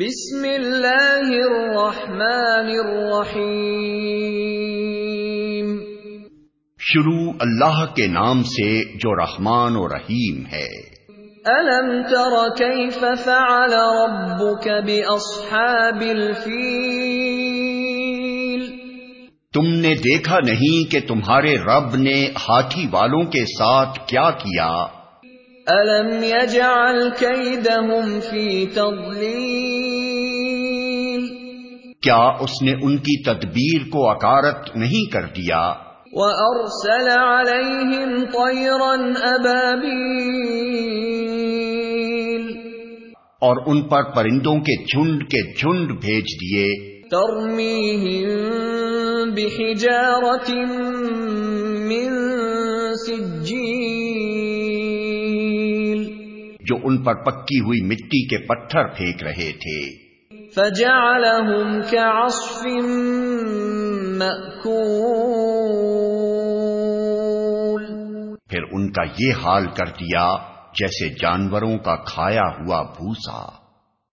بسم اللہ الرحمن الرحیم۔ شروع اللہ کے نام سے جو رحمان و رحیم ہے۔ الم تر کیف فعل ربک باصحاب الفیل؟ تم نے دیکھا نہیں کہ تمہارے رب نے ہاتھی والوں کے ساتھ کیا کیا۔ الم يجعل كيدهم في تضليل کیا اس نے ان کی تدبیر کو اکارت نہیں کر دیا؟ وَأَرْسَلَ عَلَيْهِمْ طَيْرًا أَبَابِيلَ اور ان پر پرندوں کے جھنڈ کے جھنڈ بھیج دیے۔ تَرْمِيهِمْ بِحِجَارَةٍ مِّن سِجِّيلٍ جو ان پر پکی ہوئی مٹی کے پتھر پھینک رہے تھے۔ فجعلهم كعصف مأكول. پھر ان کا یہ حال کر دیا جیسے جانوروں کا کھایا ہوا بھوسا۔